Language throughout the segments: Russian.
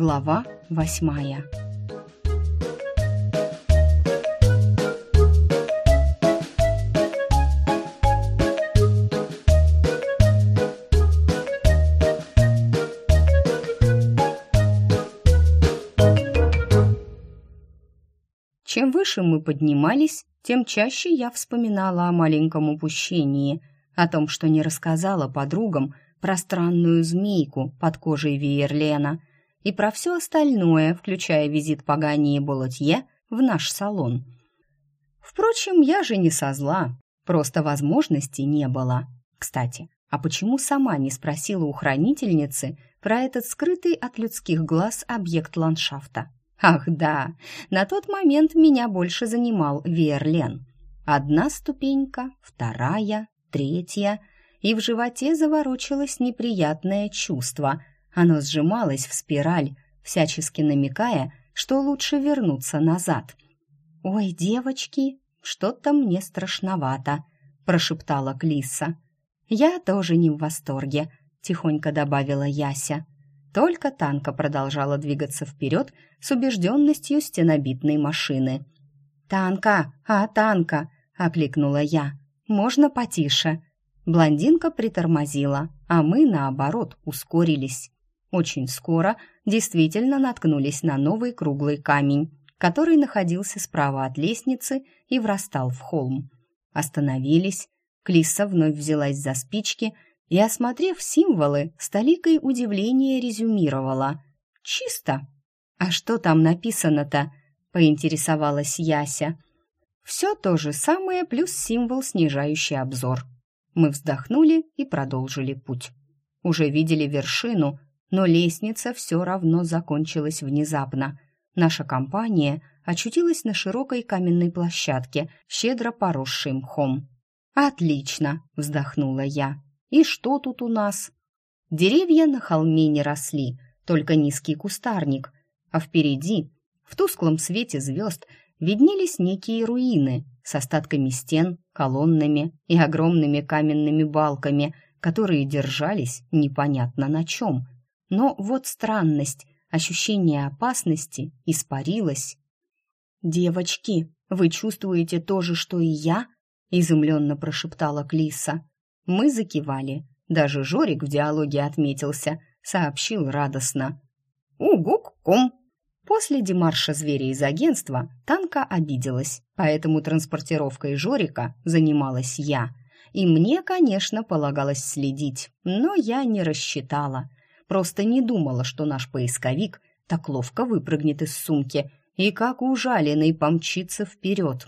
Глава восьмая. Чем выше мы поднимались, тем чаще я вспоминала о маленьком упущении, о том, что не рассказала подругам про странную змейку под кожей Виерлена и про все остальное, включая визит Пагани и Болотье в наш салон. Впрочем, я же не со зла, просто возможности не было. Кстати, а почему сама не спросила у хранительницы про этот скрытый от людских глаз объект ландшафта? Ах да, на тот момент меня больше занимал Верлен. Одна ступенька, вторая, третья, и в животе заворочилось неприятное чувство. Оно сжималось в спираль, всячески намекая, что лучше вернуться назад. «Ой, девочки, что-то мне страшновато», — прошептала Клиса. «Я тоже не в восторге», — тихонько добавила Яся. Только танка продолжала двигаться вперед с убежденностью стенобитной машины. «Танка! А, танка!» — окликнула я. «Можно потише?» Блондинка притормозила, а мы, наоборот, ускорились. Очень скоро действительно наткнулись на новый круглый камень, который находился справа от лестницы и врастал в холм. Остановились, Клисса вновь взялась за спички — и, осмотрев символы, с толикой удивления резюмировала. «Чисто!» «А что там написано-то?» — поинтересовалась Яся. «Все то же самое, плюс символ, снижающий обзор». Мы вздохнули и продолжили путь. Уже видели вершину, но лестница все равно закончилась внезапно. Наша компания очутилась на широкой каменной площадке, щедро поросшей мхом. «Отлично!» — вздохнула я. И что тут у нас? Деревья на холме не росли, только низкий кустарник, а впереди, в тусклом свете звезд, виднелись некие руины с остатками стен, колоннами и огромными каменными балками, которые держались непонятно на чем. Но вот странность, ощущение опасности испарилось. «Девочки, вы чувствуете то же, что и я?» — изумленно прошептала Клиса. Мы закивали. Даже Жорик в диалоге отметился, сообщил радостно. «Угук-кум!» После демарша зверя из агентства Танка обиделась, поэтому транспортировкой Жорика занималась я. И мне, конечно, полагалось следить, но я не рассчитала. Просто не думала, что наш поисковик так ловко выпрыгнет из сумки и как ужаленный помчится вперед.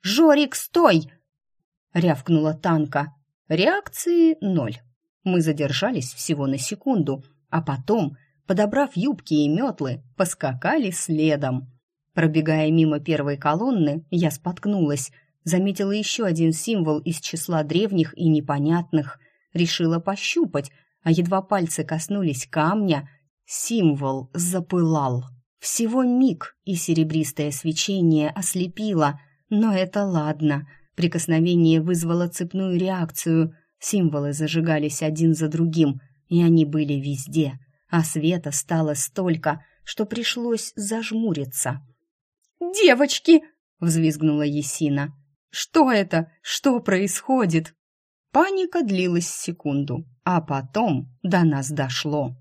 «Жорик, стой!» — рявкнула Танка, Реакции ноль. Мы задержались всего на секунду, а потом, подобрав юбки и метлы, поскакали следом. Пробегая мимо первой колонны, я споткнулась, заметила еще один символ из числа древних и непонятных, решила пощупать, а едва пальцы коснулись камня, символ запылал. Всего миг, и серебристое свечение ослепило, но это ладно — Прикосновение вызвало цепную реакцию. Символы зажигались один за другим, и они были везде, а света стало столько, что пришлось зажмуриться. «Девочки!» — взвизгнула Есина. «Что это? Что происходит?» Паника длилась секунду, а потом до нас дошло.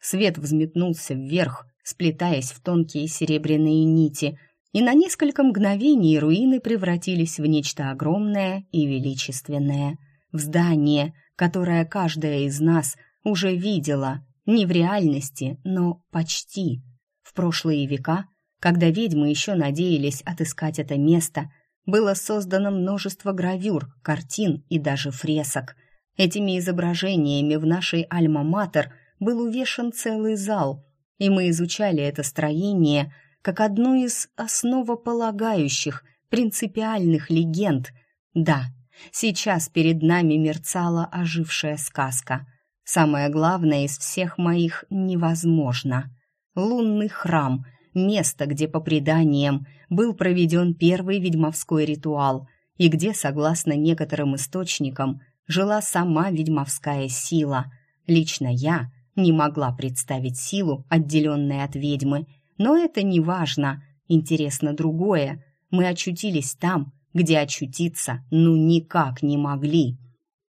Свет взметнулся вверх, сплетаясь в тонкие серебряные нити, и на несколько мгновений руины превратились в нечто огромное и величественное, в здание, которое каждая из нас уже видела, не в реальности, но почти. В прошлые века, когда ведьмы еще надеялись отыскать это место, было создано множество гравюр, картин и даже фресок. Этими изображениями в нашей альма-матер был увешан целый зал, и мы изучали это строение – как одну из основополагающих, принципиальных легенд. Да, сейчас перед нами мерцала ожившая сказка. Самое главное из всех моих невозможно. Лунный храм — место, где, по преданиям, был проведен первый ведьмовской ритуал и где, согласно некоторым источникам, жила сама ведьмовская сила. Лично я не могла представить силу, отделенной от ведьмы. Но это не важно. Интересно другое. Мы очутились там, где очутиться ну никак не могли.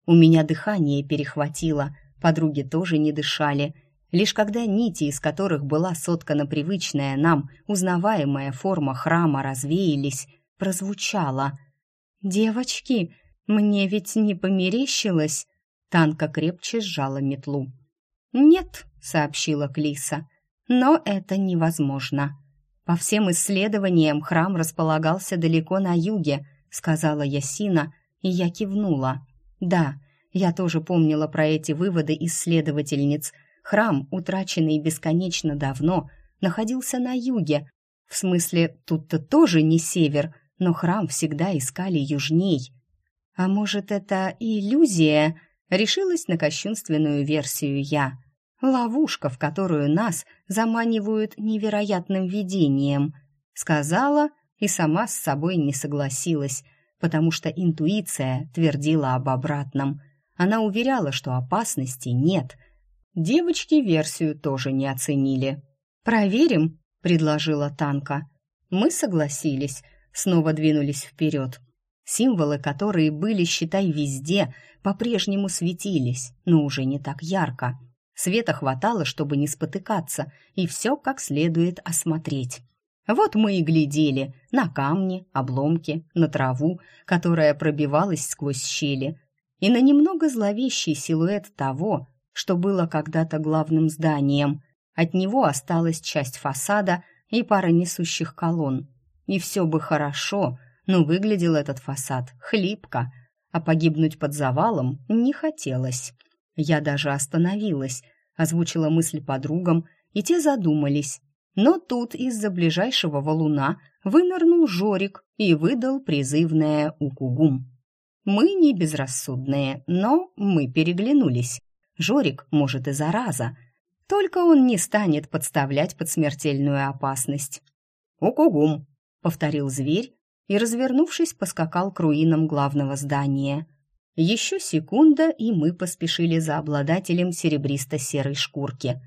У меня дыхание перехватило, подруги тоже не дышали. Лишь когда нити, из которых была соткана привычная нам, узнаваемая форма храма, развеялись, прозвучало. «Девочки, мне ведь не померещилось?» Танка крепче сжала метлу. «Нет», — сообщила Клиса, — «но это невозможно». «По всем исследованиям храм располагался далеко на юге», — сказала Ясина, и я кивнула. «Да, я тоже помнила про эти выводы исследовательниц. Храм, утраченный бесконечно давно, находился на юге. В смысле, тут-то тоже не север, но храм всегда искали южней. А может, это иллюзия?» Решилась на кощунственную версию я. Ловушка, в которую нас заманивают невероятным видением. Сказала и сама с собой не согласилась, потому что интуиция твердила об обратном. Она уверяла, что опасности нет. Девочки версию тоже не оценили. «Проверим», — предложила Танка. Мы согласились, снова двинулись вперед. Символы, которые были, считай, везде, по-прежнему светились, но уже не так ярко. Света хватало, чтобы не спотыкаться, и все как следует осмотреть. Вот мы и глядели на камни, обломки, на траву, которая пробивалась сквозь щели, и на немного зловещий силуэт того, что было когда-то главным зданием. От него осталась часть фасада и пара несущих колонн. И все бы хорошо, но выглядел этот фасад хлипко, а погибнуть под завалом не хотелось. Я даже остановилась, озвучила мысль подругам, и те задумались. Но тут из-за ближайшего валуна вынырнул Жорик и выдал призывное «Укугум». Мы не безрассудные, но мы переглянулись. Жорик, может, и зараза, только он не станет подставлять под смертельную опасность. «Укугум», — повторил зверь и, развернувшись, поскакал к руинам главного здания. Еще секунда, и мы поспешили за обладателем серебристо-серой шкурки.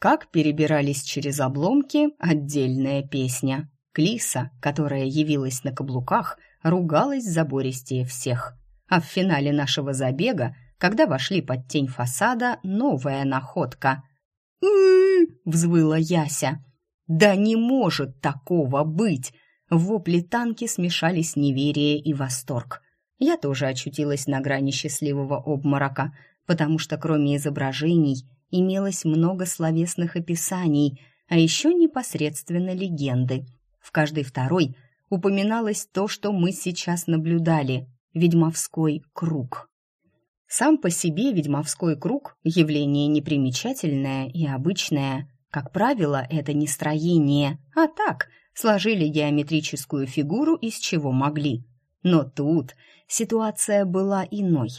Как перебирались через обломки — отдельная песня. Клиса, которая явилась на каблуках, ругалась забористее всех. А в финале нашего забега, когда вошли под тень фасада, новая находка. взвыла Яся. «Да не может такого быть!» Вопли танки смешались неверие и восторг. Я тоже очутилась на грани счастливого обморока, потому что кроме изображений имелось много словесных описаний, а еще непосредственно легенды. В каждой второй упоминалось то, что мы сейчас наблюдали – ведьмовской круг. Сам по себе ведьмовской круг – явление непримечательное и обычное. Как правило, это не строение, а так – сложили геометрическую фигуру из чего могли. Но тут ситуация была иной.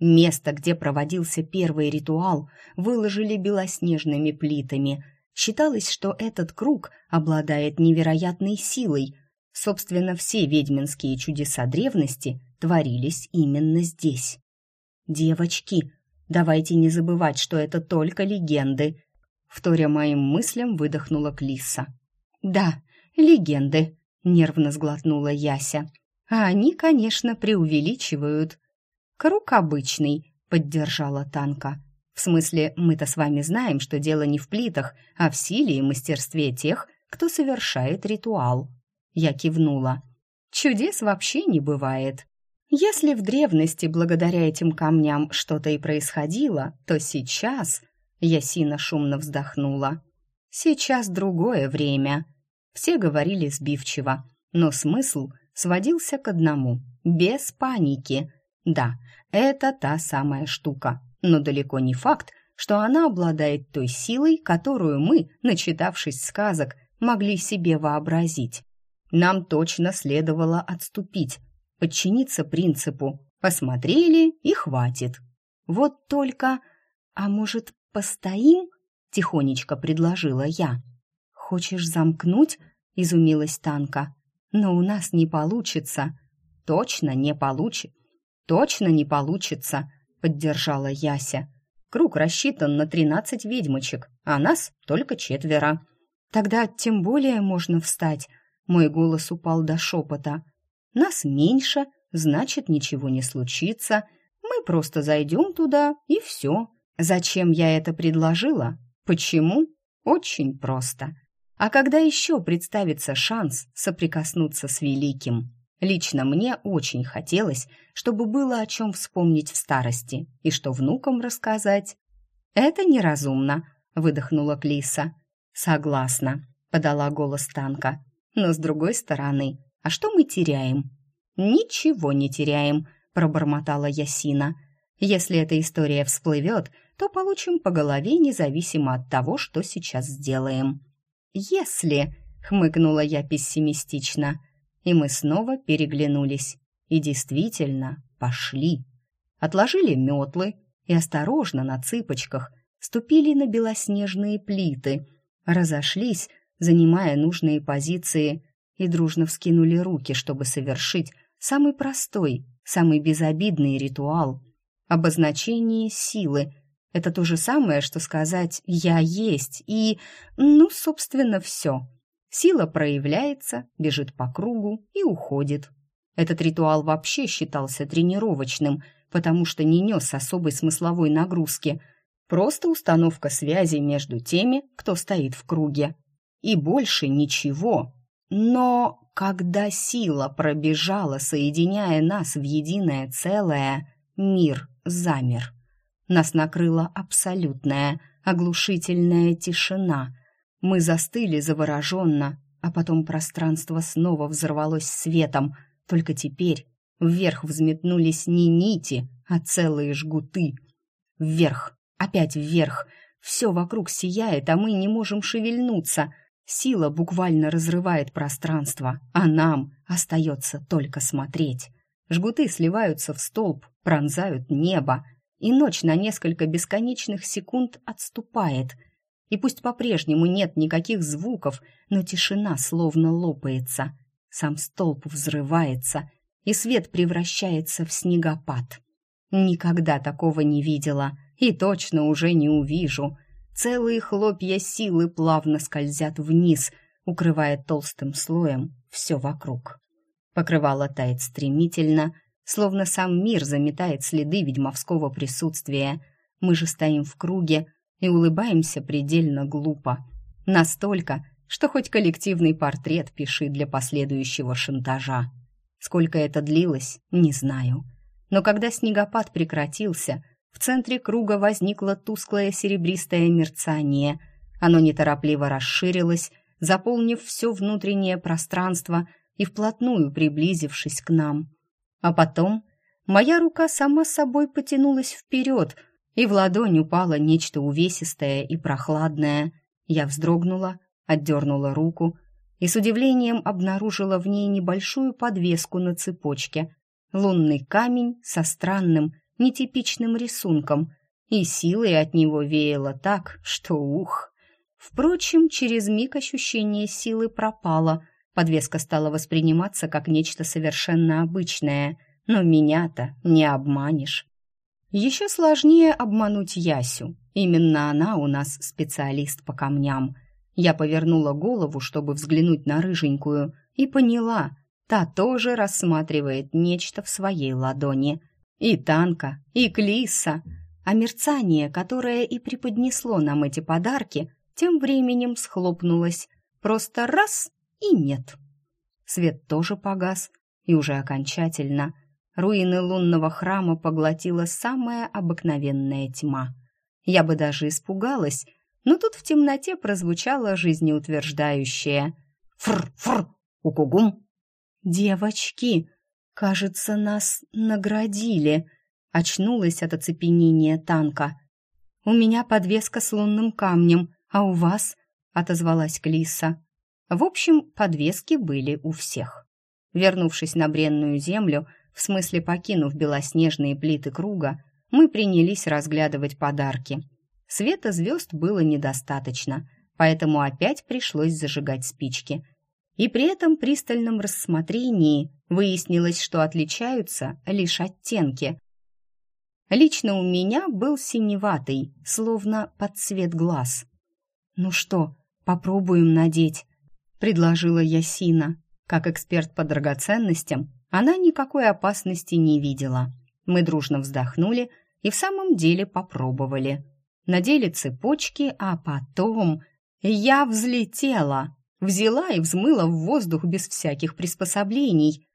Место, где проводился первый ритуал, выложили белоснежными плитами. Считалось, что этот круг обладает невероятной силой. Собственно, все ведьминские чудеса древности творились именно здесь. «Девочки, давайте не забывать, что это только легенды», вторя моим мыслям выдохнула Клиса. «Да, легенды», — нервно сглотнула Яся. «А они, конечно, преувеличивают». «Круг обычный», — поддержала Танка. «В смысле, мы-то с вами знаем, что дело не в плитах, а в силе и мастерстве тех, кто совершает ритуал». Я кивнула. «Чудес вообще не бывает. Если в древности благодаря этим камням что-то и происходило, то сейчас...» Ясина шумно вздохнула. «Сейчас другое время». Все говорили сбивчиво, но смысл сводился к одному – без паники. Да, это та самая штука, но далеко не факт, что она обладает той силой, которую мы, начитавшись сказок, могли себе вообразить. Нам точно следовало отступить, подчиниться принципу «посмотрели и хватит». Вот только... А может, постоим? Тихонечко предложила я. «Хочешь замкнуть?» — изумилась Танка. «Но у нас не получится». «Точно не получится». «Точно не получится», — поддержала Яся. Круг рассчитан на тринадцать ведьмочек, а нас только четверо. Тогда тем более можно встать. Мой голос упал до шепота. Нас меньше, значит, ничего не случится. Мы просто зайдем туда, и все. Зачем я это предложила? Почему? Очень просто. А когда еще представится шанс соприкоснуться с великим? Лично мне очень хотелось, чтобы было о чем вспомнить в старости и что внукам рассказать. «Это неразумно», — выдохнула Клиса. «Согласна», — подала голос Танка. «Но с другой стороны, а что мы теряем?» «Ничего не теряем», — пробормотала Ясина. «Если эта история всплывет, то получим по голове независимо от того, что сейчас сделаем». «Если», — хмыкнула я пессимистично, и мы снова переглянулись. И действительно, пошли. Отложили метлы и осторожно на цыпочках ступили на белоснежные плиты, разошлись, занимая нужные позиции, и дружно вскинули руки, чтобы совершить самый простой, самый безобидный ритуал. Обозначение силы — это то же самое, что сказать «я есть» и, ну, собственно, все — Сила проявляется, бежит по кругу и уходит. Этот ритуал вообще считался тренировочным, потому что не нес особой смысловой нагрузки. Просто установка связи между теми, кто стоит в круге. И больше ничего. Но когда сила пробежала, соединяя нас в единое целое, мир замер. Нас накрыла абсолютная, оглушительная тишина — мы застыли завороженно, а потом пространство снова взорвалось светом, только теперь вверх взметнулись не нити, а целые жгуты. Вверх, опять вверх, все вокруг сияет, а мы не можем шевельнуться. Сила буквально разрывает пространство, а нам остается только смотреть. Жгуты сливаются в столб, пронзают небо, и ночь на несколько бесконечных секунд отступает — и пусть по-прежнему нет никаких звуков, но тишина словно лопается. Сам столб взрывается, и свет превращается в снегопад. Никогда такого не видела и точно уже не увижу. Целые хлопья силы плавно скользят вниз, укрывая толстым слоем все вокруг. Покрывало тает стремительно, словно сам мир заметает следы ведьмовского присутствия. Мы же стоим в круге, и улыбаемся предельно глупо. Настолько, что хоть коллективный портрет пиши для последующего шантажа. Сколько это длилось, не знаю. Но когда снегопад прекратился, в центре круга возникло тусклое серебристое мерцание. Оно неторопливо расширилось, заполнив все внутреннее пространство и вплотную приблизившись к нам. А потом моя рука сама собой потянулась вперед — и в ладонь упало нечто увесистое и прохладное. Я вздрогнула, отдернула руку и с удивлением обнаружила в ней небольшую подвеску на цепочке. Лунный камень со странным, нетипичным рисунком, и силой от него веяло так, что ух! Впрочем, через миг ощущение силы пропало, подвеска стала восприниматься как нечто совершенно обычное, но меня-то не обманешь. Еще сложнее обмануть Ясю. Именно она у нас специалист по камням. Я повернула голову, чтобы взглянуть на рыженькую, и поняла, та тоже рассматривает нечто в своей ладони. И Танка, и Клиса. А мерцание, которое и преподнесло нам эти подарки, тем временем схлопнулось. Просто раз — и нет. Свет тоже погас, и уже окончательно — Руины лунного храма поглотила самая обыкновенная тьма. Я бы даже испугалась, но тут в темноте прозвучало жизнеутверждающее «Фр-фр! Укугум!» «Девочки, кажется, нас наградили!» Очнулась от оцепенения танка. «У меня подвеска с лунным камнем, а у вас?» — отозвалась Клиса. В общем, подвески были у всех. Вернувшись на бренную землю, в смысле, покинув белоснежные плиты круга, мы принялись разглядывать подарки. Света звезд было недостаточно, поэтому опять пришлось зажигать спички. И при этом пристальном рассмотрении выяснилось, что отличаются лишь оттенки. Лично у меня был синеватый, словно под цвет глаз. «Ну что, попробуем надеть?» — предложила Ясина. Как эксперт по драгоценностям, она никакой опасности не видела. Мы дружно вздохнули и в самом деле попробовали. Надели цепочки, а потом я взлетела, взяла и взмыла в воздух без всяких приспособлений.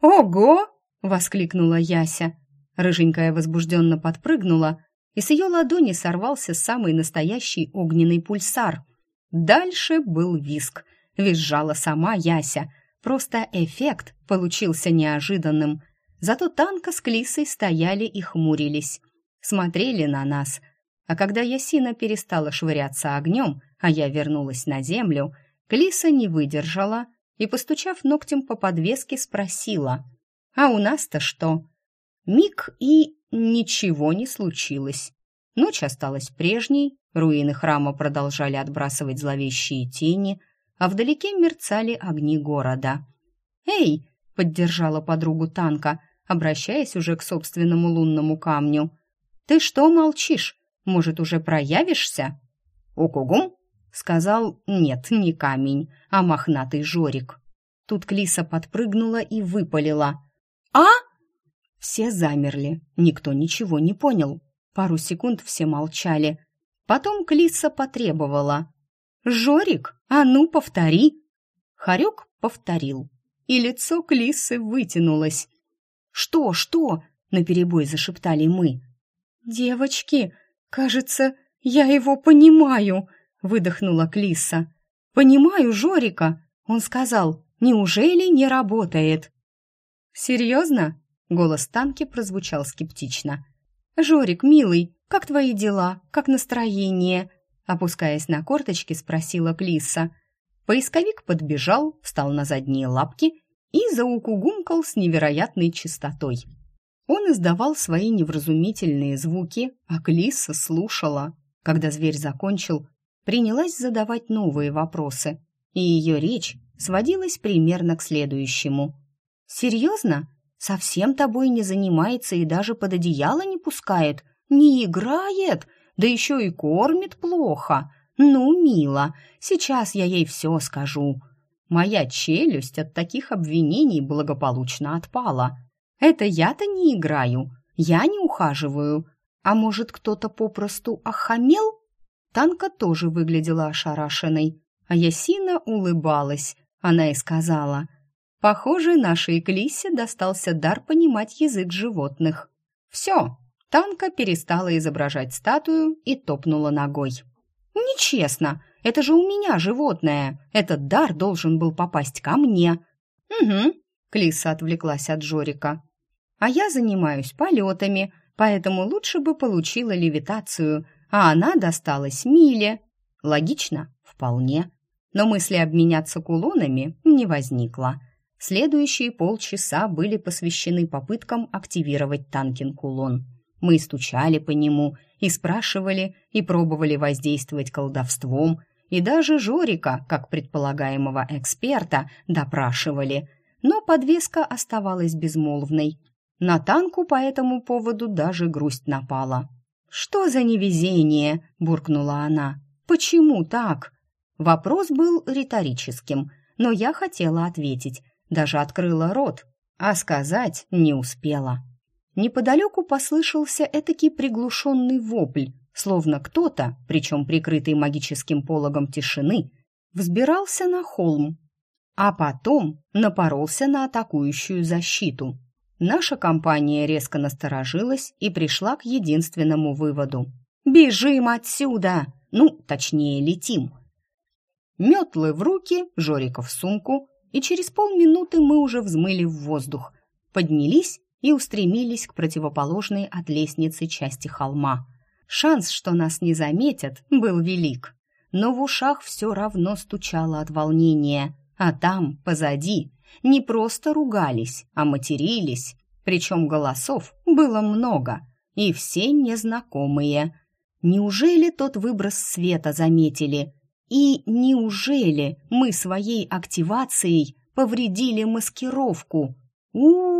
«Ого!» — воскликнула Яся. Рыженькая возбужденно подпрыгнула, и с ее ладони сорвался самый настоящий огненный пульсар. Дальше был виск. Визжала сама Яся. Просто эффект получился неожиданным. Зато Танка с Клисой стояли и хмурились. Смотрели на нас. А когда Ясина перестала швыряться огнем, а я вернулась на землю, Клиса не выдержала и, постучав ногтем по подвеске, спросила. «А у нас-то что?» Миг и ничего не случилось. Ночь осталась прежней, руины храма продолжали отбрасывать зловещие тени, а вдалеке мерцали огни города. «Эй!» — поддержала подругу танка, обращаясь уже к собственному лунному камню. «Ты что молчишь? Может, уже проявишься?» «Укугум?» — сказал «нет, не камень, а мохнатый жорик». Тут Клиса подпрыгнула и выпалила. «А?» Все замерли, никто ничего не понял. Пару секунд все молчали. Потом Клиса потребовала. «Жорик, а ну повтори!» Харек повторил, и лицо Клисы вытянулось. «Что, что?» — наперебой зашептали мы. «Девочки, кажется, я его понимаю!» — выдохнула Клиса. «Понимаю Жорика!» — он сказал. «Неужели не работает?» «Серьезно?» Голос Танки прозвучал скептично. «Жорик, милый, как твои дела? Как настроение?» Опускаясь на корточки, спросила Клиса. Поисковик подбежал, встал на задние лапки и заукугумкал с невероятной чистотой. Он издавал свои невразумительные звуки, а Клиса слушала. Когда зверь закончил, принялась задавать новые вопросы, и ее речь сводилась примерно к следующему. «Серьезно? совсем тобой не занимается и даже под одеяло не пускает, не играет, да еще и кормит плохо. Ну, мило, сейчас я ей все скажу. Моя челюсть от таких обвинений благополучно отпала. Это я-то не играю, я не ухаживаю. А может, кто-то попросту охамел? Танка тоже выглядела ошарашенной, а Ясина улыбалась. Она и сказала, Похоже, нашей Клисе достался дар понимать язык животных. Все, Танка перестала изображать статую и топнула ногой. «Нечестно! Это же у меня животное! Этот дар должен был попасть ко мне!» «Угу», — Клиса отвлеклась от Жорика. «А я занимаюсь полетами, поэтому лучше бы получила левитацию, а она досталась Миле». «Логично? Вполне. Но мысли обменяться кулонами не возникло». Следующие полчаса были посвящены попыткам активировать Танкин-кулон. Мы стучали по нему и спрашивали, и пробовали воздействовать колдовством, и даже Жорика, как предполагаемого эксперта, допрашивали. Но подвеска оставалась безмолвной. На танку по этому поводу даже грусть напала. «Что за невезение?» – буркнула она. «Почему так?» Вопрос был риторическим, но я хотела ответить – даже открыла рот, а сказать не успела. Неподалеку послышался этакий приглушенный вопль, словно кто-то, причем прикрытый магическим пологом тишины, взбирался на холм, а потом напоролся на атакующую защиту. Наша компания резко насторожилась и пришла к единственному выводу. «Бежим отсюда!» Ну, точнее, летим. Метлы в руки, Жорика в сумку, и через полминуты мы уже взмыли в воздух, поднялись и устремились к противоположной от лестницы части холма. Шанс, что нас не заметят, был велик, но в ушах все равно стучало от волнения, а там, позади, не просто ругались, а матерились, причем голосов было много, и все незнакомые. Неужели тот выброс света заметили – и неужели мы своей активацией повредили маскировку? у, -у,